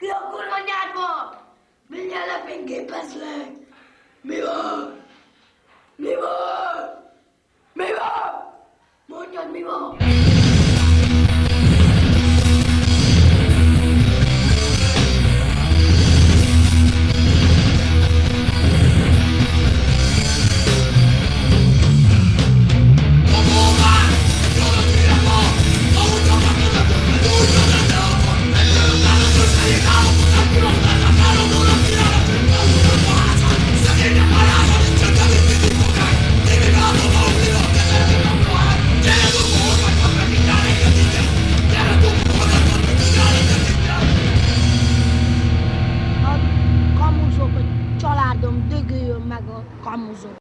Ki a kurva nyárba? Mindjárt lefényképezlek! Mi van? Mi van? Mi van? Mondjad, mi van? gölyön meg a kamuzok.